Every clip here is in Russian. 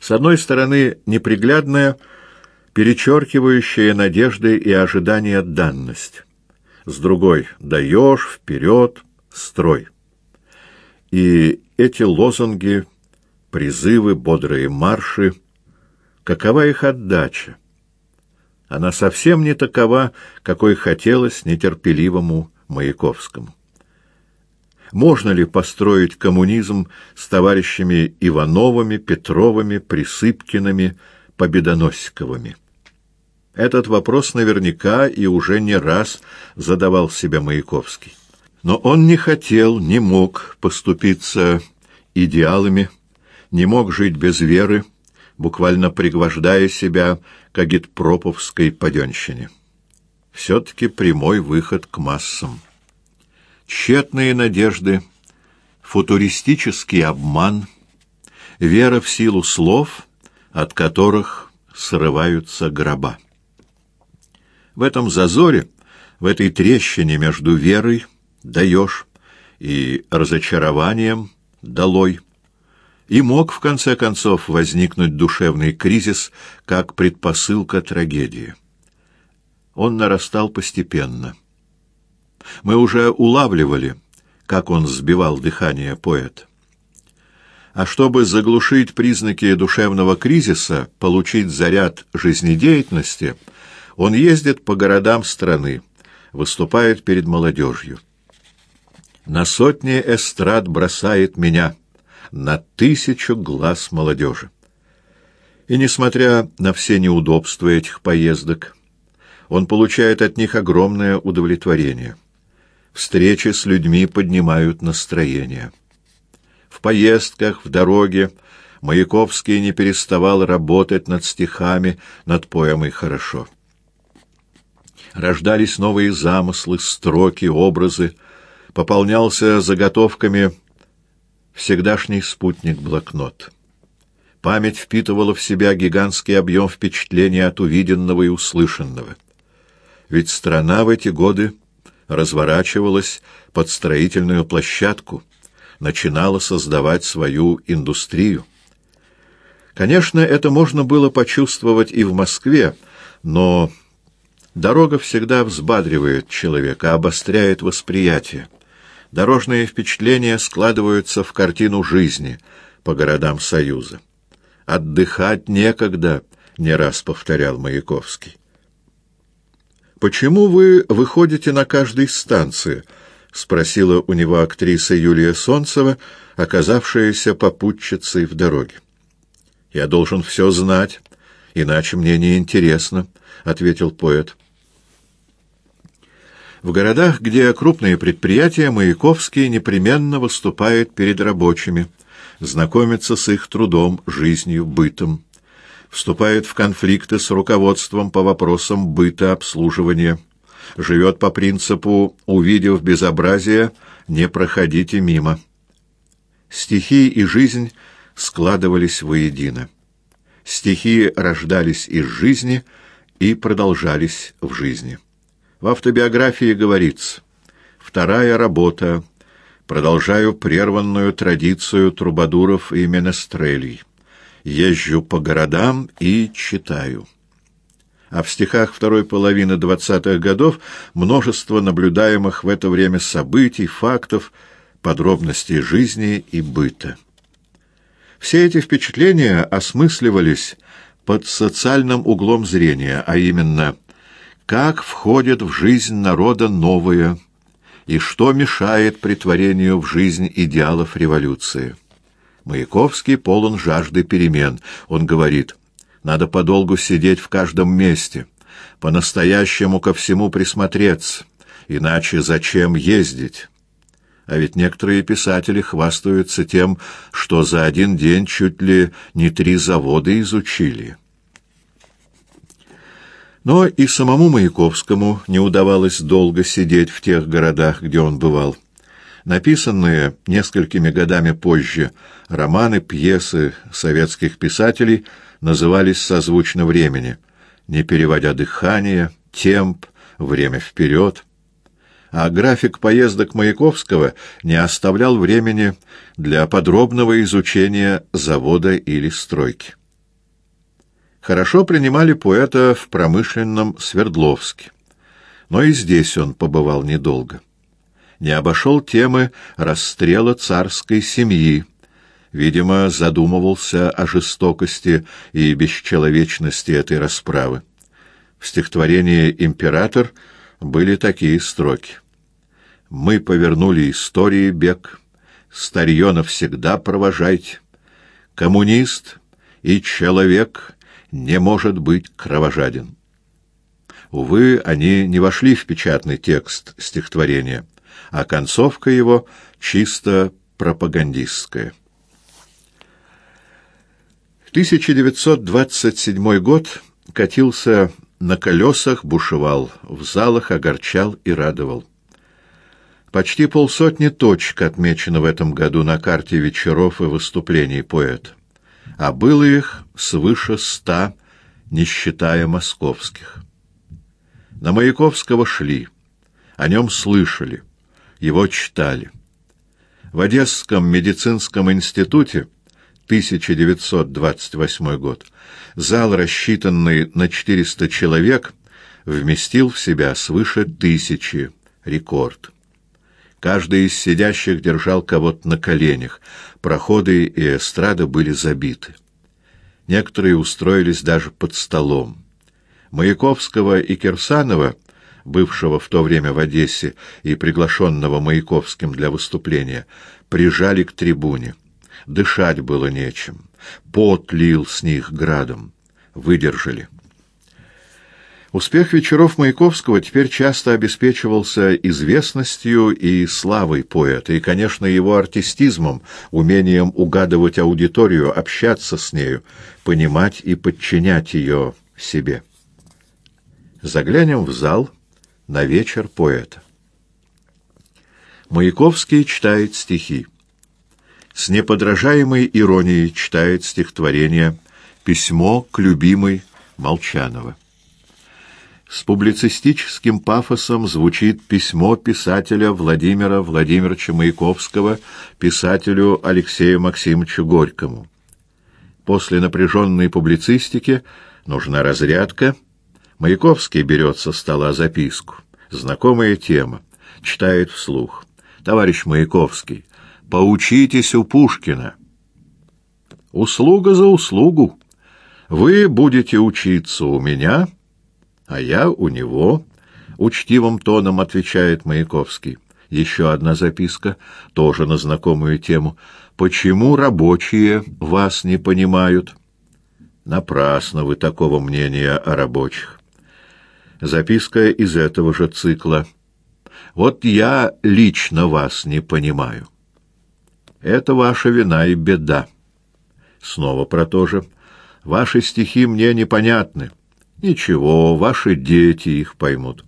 С одной стороны, неприглядная, перечеркивающая надежды и ожидания данность. С другой — даешь, вперед, строй. И эти лозунги, призывы, бодрые марши, какова их отдача? Она совсем не такова, какой хотелось нетерпеливому Маяковскому. Можно ли построить коммунизм с товарищами Ивановыми, Петровыми, Присыпкиными, Победоносиковыми? Этот вопрос наверняка и уже не раз задавал себе Маяковский. Но он не хотел, не мог поступиться идеалами, не мог жить без веры, буквально пригвождая себя к агитпроповской паденщине. Все-таки прямой выход к массам. Тщетные надежды, футуристический обман, вера в силу слов, от которых срываются гроба. В этом зазоре, в этой трещине между верой даешь и разочарованием долой, и мог, в конце концов, возникнуть душевный кризис как предпосылка трагедии. Он нарастал постепенно. Мы уже улавливали, как он сбивал дыхание поэта. А чтобы заглушить признаки душевного кризиса, получить заряд жизнедеятельности, он ездит по городам страны, выступает перед молодежью. На сотни эстрад бросает меня, на тысячу глаз молодежи. И несмотря на все неудобства этих поездок, он получает от них огромное удовлетворение. Встречи с людьми поднимают настроение. В поездках, в дороге Маяковский не переставал работать над стихами, над поэмой «Хорошо». Рождались новые замыслы, строки, образы, пополнялся заготовками всегдашний спутник-блокнот. Память впитывала в себя гигантский объем впечатлений от увиденного и услышанного. Ведь страна в эти годы разворачивалась под строительную площадку, начинала создавать свою индустрию. Конечно, это можно было почувствовать и в Москве, но дорога всегда взбадривает человека, обостряет восприятие. Дорожные впечатления складываются в картину жизни по городам Союза. «Отдыхать некогда», — не раз повторял Маяковский. «Почему вы выходите на каждой станции?» — спросила у него актриса Юлия Солнцева, оказавшаяся попутчицей в дороге. «Я должен все знать, иначе мне не интересно», — ответил поэт. В городах, где крупные предприятия, Маяковский непременно выступает перед рабочими, знакомится с их трудом, жизнью, бытом, вступает в конфликты с руководством по вопросам быта, обслуживания, живет по принципу «увидев безобразие, не проходите мимо». Стихи и жизнь складывались воедино. Стихи рождались из жизни и продолжались в жизни. В автобиографии говорится «Вторая работа. Продолжаю прерванную традицию трубадуров и менестрелей. Езжу по городам и читаю». А в стихах второй половины двадцатых годов множество наблюдаемых в это время событий, фактов, подробностей жизни и быта. Все эти впечатления осмысливались под социальным углом зрения, а именно – как входит в жизнь народа новое и что мешает притворению в жизнь идеалов революции. Маяковский полон жажды перемен. Он говорит, надо подолгу сидеть в каждом месте, по-настоящему ко всему присмотреться, иначе зачем ездить? А ведь некоторые писатели хвастаются тем, что за один день чуть ли не три завода изучили. Но и самому Маяковскому не удавалось долго сидеть в тех городах, где он бывал. Написанные несколькими годами позже романы, пьесы советских писателей назывались созвучно времени, не переводя дыхание, темп, время вперед. А график поездок Маяковского не оставлял времени для подробного изучения завода или стройки. Хорошо принимали поэта в промышленном Свердловске. Но и здесь он побывал недолго. Не обошел темы расстрела царской семьи, видимо, задумывался о жестокости и бесчеловечности этой расправы. В стихотворении «Император» были такие строки. «Мы повернули истории бег, старье навсегда провожайте. Коммунист и человек не может быть кровожаден». Увы, они не вошли в печатный текст стихотворения, а концовка его чисто пропагандистская. 1927 год катился на колесах, бушевал, в залах огорчал и радовал. Почти полсотни точек отмечено в этом году на карте вечеров и выступлений поэта, а было их свыше ста, не считая московских. На Маяковского шли, о нем слышали, его читали. В Одесском медицинском институте 1928 год. Зал, рассчитанный на 400 человек, вместил в себя свыше тысячи. Рекорд. Каждый из сидящих держал кого-то на коленях. Проходы и эстрада были забиты. Некоторые устроились даже под столом. Маяковского и Кирсанова, бывшего в то время в Одессе и приглашенного Маяковским для выступления, прижали к трибуне. Дышать было нечем. Пот лил с них градом. Выдержали. Успех вечеров Маяковского теперь часто обеспечивался известностью и славой поэта, и, конечно, его артистизмом, умением угадывать аудиторию, общаться с нею, понимать и подчинять ее себе. Заглянем в зал на вечер поэта. Маяковский читает стихи с неподражаемой иронией читает стихотворение «Письмо к любимой Молчанова». С публицистическим пафосом звучит письмо писателя Владимира Владимировича Маяковского писателю Алексею Максимовичу Горькому. После напряженной публицистики нужна разрядка. Маяковский берет со стола записку. Знакомая тема. Читает вслух. «Товарищ Маяковский, Поучитесь у Пушкина. Услуга за услугу. Вы будете учиться у меня, а я у него, — учтивым тоном отвечает Маяковский. Еще одна записка, тоже на знакомую тему. «Почему рабочие вас не понимают?» Напрасно вы такого мнения о рабочих. Записка из этого же цикла. «Вот я лично вас не понимаю». Это ваша вина и беда. Снова про то же. Ваши стихи мне непонятны. Ничего, ваши дети их поймут.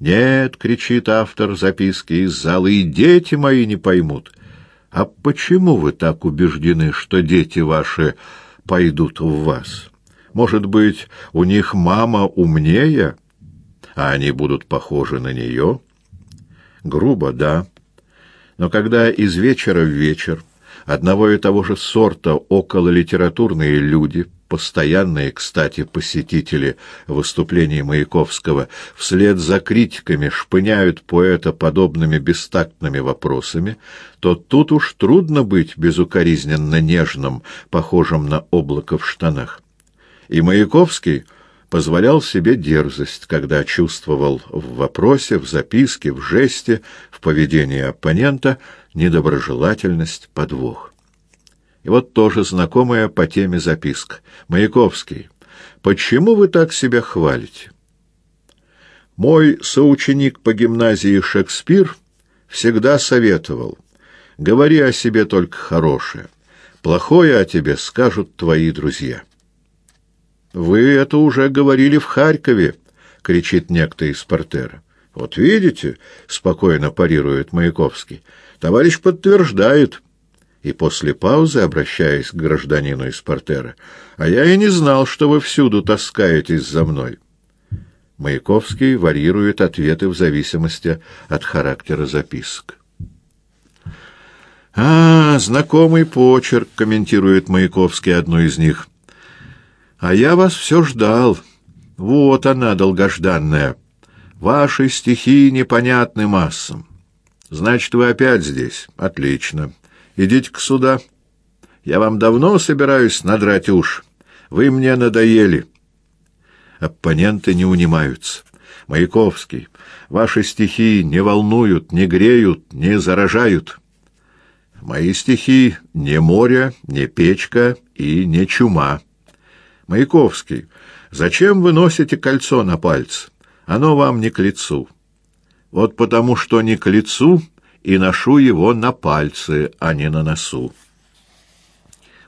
Нет, кричит автор записки из зала, и дети мои не поймут. А почему вы так убеждены, что дети ваши пойдут в вас? Может быть, у них мама умнее, а они будут похожи на нее? Грубо, да но когда из вечера в вечер одного и того же сорта окололитературные люди, постоянные, кстати, посетители выступлений Маяковского, вслед за критиками шпыняют поэта подобными бестактными вопросами, то тут уж трудно быть безукоризненно нежным, похожим на облако в штанах. И Маяковский позволял себе дерзость, когда чувствовал в вопросе, в записке, в жесте, в поведении оппонента недоброжелательность, подвох. И вот тоже знакомая по теме записка. «Маяковский, почему вы так себя хвалите?» Мой соученик по гимназии Шекспир всегда советовал «Говори о себе только хорошее, плохое о тебе скажут твои друзья». «Вы это уже говорили в Харькове!» — кричит некто из портера. «Вот видите», — спокойно парирует Маяковский, — «товарищ подтверждает». И после паузы, обращаясь к гражданину из портера, «А я и не знал, что вы всюду таскаетесь за мной». Маяковский варьирует ответы в зависимости от характера записок. «А, знакомый почерк», — комментирует Маяковский одну из них. А я вас все ждал. Вот она, долгожданная. Ваши стихи непонятны массам. Значит, вы опять здесь. Отлично. Идите-ка сюда. Я вам давно собираюсь надрать уж. Вы мне надоели. Оппоненты не унимаются. Маяковский, ваши стихи не волнуют, не греют, не заражают. Мои стихи не море, не печка и не чума. Маяковский, зачем вы носите кольцо на пальце? Оно вам не к лицу. Вот потому что не к лицу и ношу его на пальце, а не на носу.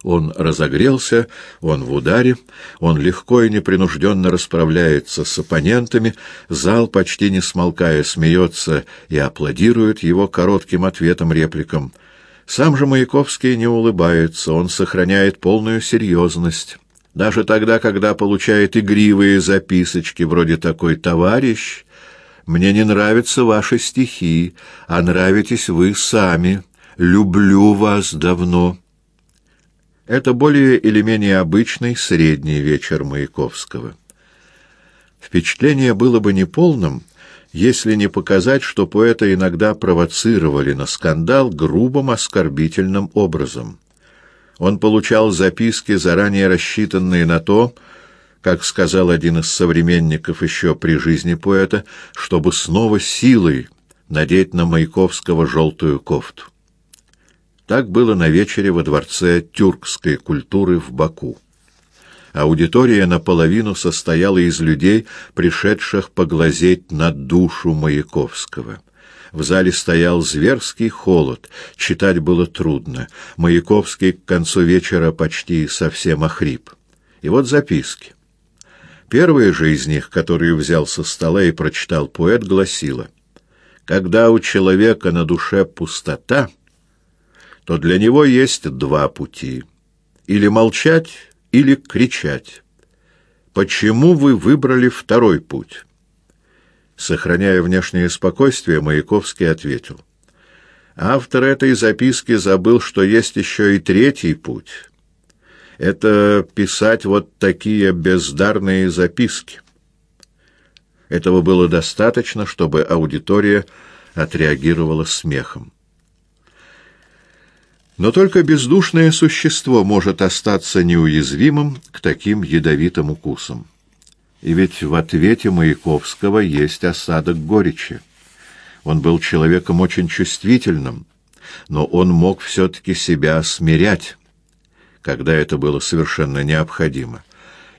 Он разогрелся, он в ударе, он легко и непринужденно расправляется с оппонентами, зал, почти не смолкая, смеется и аплодирует его коротким ответом-репликам. Сам же Маяковский не улыбается, он сохраняет полную серьезность. Даже тогда, когда получает игривые записочки вроде такой «Товарищ, мне не нравятся ваши стихи, а нравитесь вы сами. Люблю вас давно». Это более или менее обычный средний вечер Маяковского. Впечатление было бы неполным, если не показать, что поэта иногда провоцировали на скандал грубым оскорбительным образом. Он получал записки, заранее рассчитанные на то, как сказал один из современников еще при жизни поэта, чтобы снова силой надеть на Маяковского желтую кофту. Так было на вечере во дворце тюркской культуры в Баку. Аудитория наполовину состояла из людей, пришедших поглазеть на душу Маяковского. В зале стоял зверский холод, читать было трудно. Маяковский к концу вечера почти совсем охрип. И вот записки. Первая же из них, которую взял со стола и прочитал поэт, гласила «Когда у человека на душе пустота...» то для него есть два пути — или молчать, или кричать. Почему вы выбрали второй путь? Сохраняя внешнее спокойствие, Маяковский ответил. Автор этой записки забыл, что есть еще и третий путь. Это писать вот такие бездарные записки. Этого было достаточно, чтобы аудитория отреагировала смехом. Но только бездушное существо может остаться неуязвимым к таким ядовитым укусам. И ведь в ответе Маяковского есть осадок горечи. Он был человеком очень чувствительным, но он мог все-таки себя смирять, когда это было совершенно необходимо.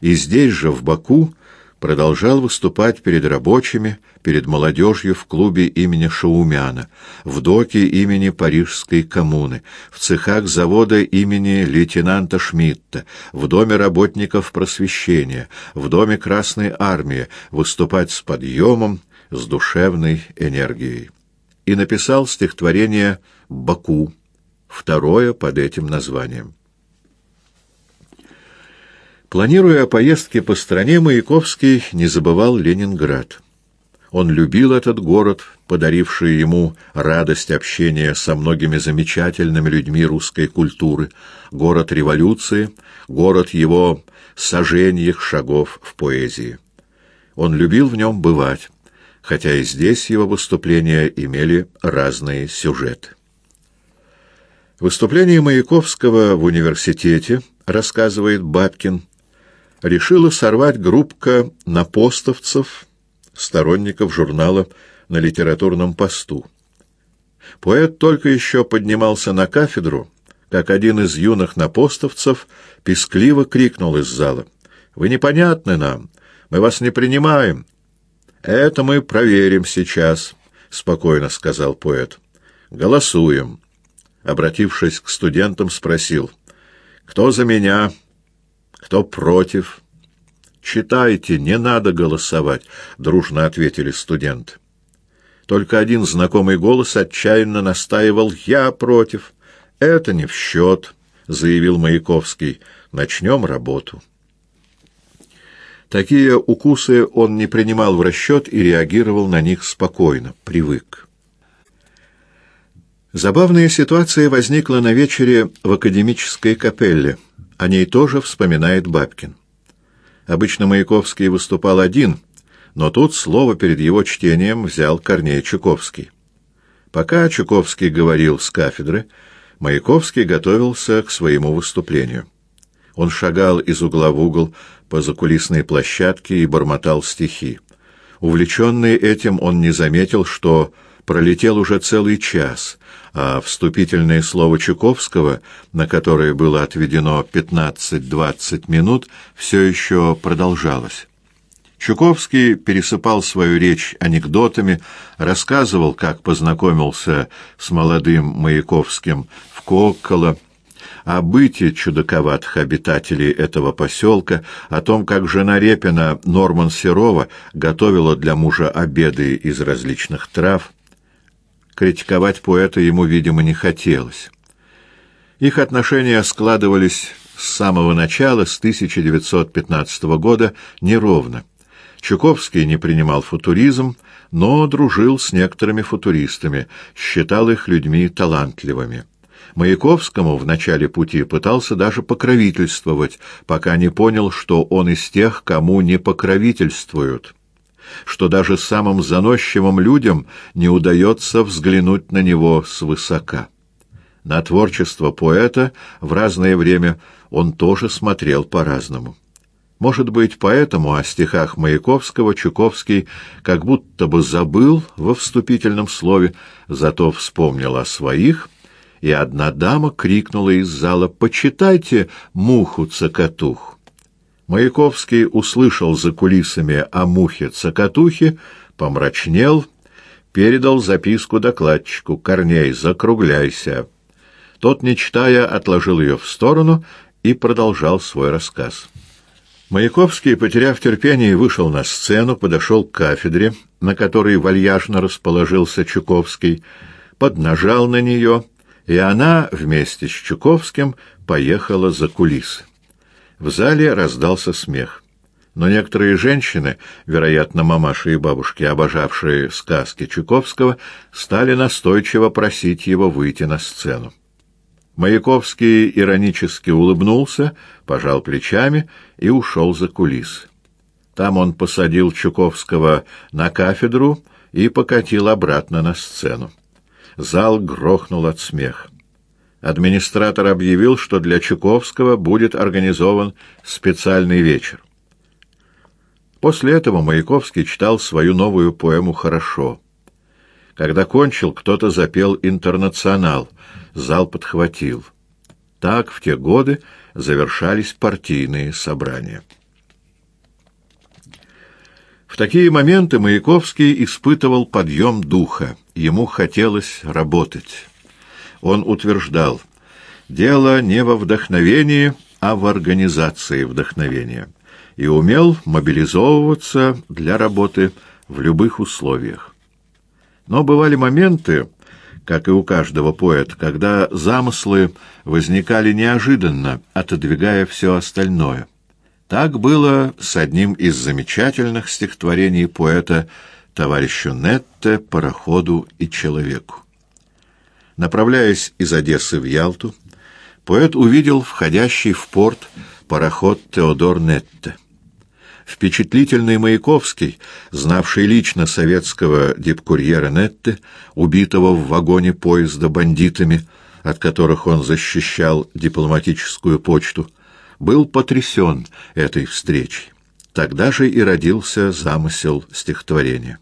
И здесь же, в Баку, продолжал выступать перед рабочими, перед молодежью в клубе имени Шаумяна, в доке имени Парижской коммуны, в цехах завода имени лейтенанта Шмидта, в доме работников просвещения, в доме Красной армии, выступать с подъемом, с душевной энергией. И написал стихотворение «Баку», второе под этим названием. Планируя поездки по стране, Маяковский не забывал Ленинград. Он любил этот город, подаривший ему радость общения со многими замечательными людьми русской культуры, город революции, город его сожженьих шагов в поэзии. Он любил в нем бывать, хотя и здесь его выступления имели разные сюжеты. Выступление Маяковского в университете, рассказывает Бабкин, решила сорвать группка напостовцев, сторонников журнала «На литературном посту». Поэт только еще поднимался на кафедру, как один из юных напостовцев пескливо крикнул из зала. «Вы непонятны нам, мы вас не принимаем». «Это мы проверим сейчас», — спокойно сказал поэт. «Голосуем». Обратившись к студентам, спросил. «Кто за меня?» Кто против? Читайте, не надо голосовать, дружно ответили студенты. Только один знакомый голос отчаянно настаивал «Я против». «Это не в счет», — заявил Маяковский. «Начнем работу». Такие укусы он не принимал в расчет и реагировал на них спокойно, привык. Забавная ситуация возникла на вечере в академической капелле. О ней тоже вспоминает Бабкин. Обычно Маяковский выступал один, но тут слово перед его чтением взял Корней Чуковский. Пока Чуковский говорил с кафедры, Маяковский готовился к своему выступлению. Он шагал из угла в угол по закулисной площадке и бормотал стихи. Увлеченный этим, он не заметил, что пролетел уже целый час, а вступительное слово Чуковского, на которое было отведено 15-20 минут, все еще продолжалось. Чуковский пересыпал свою речь анекдотами, рассказывал, как познакомился с молодым Маяковским в Кокколо, о быте чудаковатых обитателей этого поселка, о том, как жена Репина Норман Серова готовила для мужа обеды из различных трав. Критиковать поэта ему, видимо, не хотелось. Их отношения складывались с самого начала, с 1915 года, неровно. Чуковский не принимал футуризм, но дружил с некоторыми футуристами, считал их людьми талантливыми. Маяковскому в начале пути пытался даже покровительствовать, пока не понял, что он из тех, кому не покровительствуют, что даже самым заносчивым людям не удается взглянуть на него свысока. На творчество поэта в разное время он тоже смотрел по-разному. Может быть, поэтому о стихах Маяковского Чуковский как будто бы забыл во вступительном слове, зато вспомнил о своих — и одна дама крикнула из зала «Почитайте муху-цокотух». Маяковский услышал за кулисами о мухе-цокотухе, помрачнел, передал записку докладчику «Корней, закругляйся». Тот, не читая, отложил ее в сторону и продолжал свой рассказ. Маяковский, потеряв терпение, вышел на сцену, подошел к кафедре, на которой вальяжно расположился Чуковский, поднажал на нее и она вместе с Чуковским поехала за кулисы. В зале раздался смех. Но некоторые женщины, вероятно, мамаши и бабушки, обожавшие сказки Чуковского, стали настойчиво просить его выйти на сцену. Маяковский иронически улыбнулся, пожал плечами и ушел за кулисы. Там он посадил Чуковского на кафедру и покатил обратно на сцену. Зал грохнул от смеха. Администратор объявил, что для Чуковского будет организован специальный вечер. После этого Маяковский читал свою новую поэму «Хорошо». Когда кончил, кто-то запел «Интернационал», зал подхватил. Так в те годы завершались партийные собрания. В такие моменты Маяковский испытывал подъем духа. Ему хотелось работать. Он утверждал, дело не во вдохновении, а в организации вдохновения, и умел мобилизовываться для работы в любых условиях. Но бывали моменты, как и у каждого поэта, когда замыслы возникали неожиданно, отодвигая все остальное. Так было с одним из замечательных стихотворений поэта товарищу Нетте, пароходу и человеку. Направляясь из Одессы в Ялту, поэт увидел входящий в порт пароход Теодор Нетте. Впечатлительный Маяковский, знавший лично советского дипкурьера Нетте, убитого в вагоне поезда бандитами, от которых он защищал дипломатическую почту, был потрясен этой встречей. Тогда же и родился замысел стихотворения.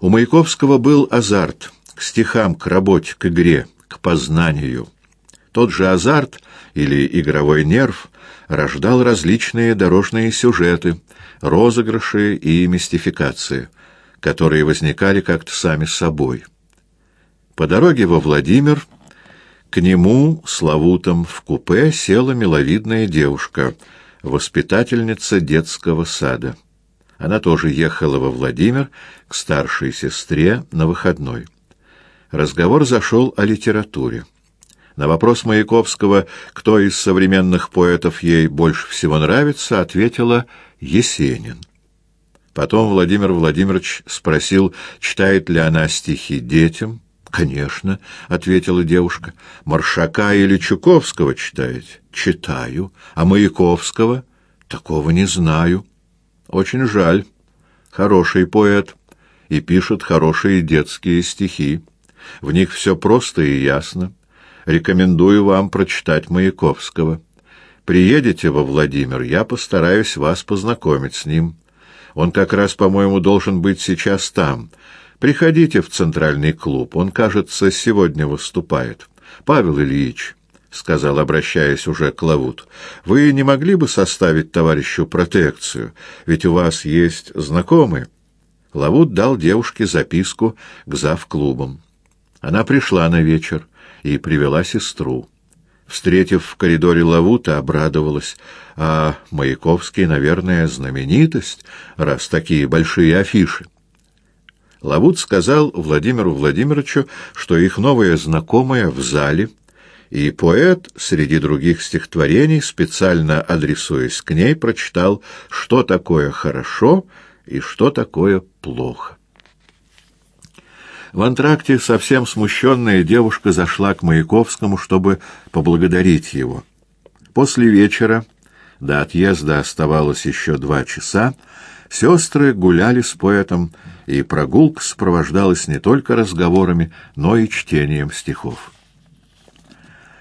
У Маяковского был азарт к стихам, к работе, к игре, к познанию. Тот же азарт или игровой нерв рождал различные дорожные сюжеты, розыгрыши и мистификации, которые возникали как-то сами собой. По дороге во Владимир к нему, Славутом, в купе села миловидная девушка, воспитательница детского сада. Она тоже ехала во Владимир к старшей сестре на выходной. Разговор зашел о литературе. На вопрос Маяковского, кто из современных поэтов ей больше всего нравится, ответила Есенин. Потом Владимир Владимирович спросил, читает ли она стихи детям. «Конечно», — ответила девушка. «Маршака или Чуковского читаете?» «Читаю. А Маяковского?» Такого не знаю. Очень жаль. Хороший поэт и пишет хорошие детские стихи. В них все просто и ясно. Рекомендую вам прочитать Маяковского. Приедете во Владимир, я постараюсь вас познакомить с ним. Он как раз, по-моему, должен быть сейчас там. Приходите в центральный клуб, он, кажется, сегодня выступает. Павел Ильич, — сказал, обращаясь уже к Лавут, — вы не могли бы составить товарищу протекцию, ведь у вас есть знакомые? Лавут дал девушке записку к зав-клубам. Она пришла на вечер и привела сестру. Встретив в коридоре Лавута, обрадовалась. А Маяковский, наверное, знаменитость, раз такие большие афиши. Лавут сказал Владимиру Владимировичу, что их новая знакомая в зале, и поэт, среди других стихотворений, специально адресуясь к ней, прочитал, что такое хорошо и что такое плохо. В антракте совсем смущенная девушка зашла к Маяковскому, чтобы поблагодарить его. После вечера, до отъезда оставалось еще два часа, сестры гуляли с поэтом, и прогулка сопровождалась не только разговорами, но и чтением стихов.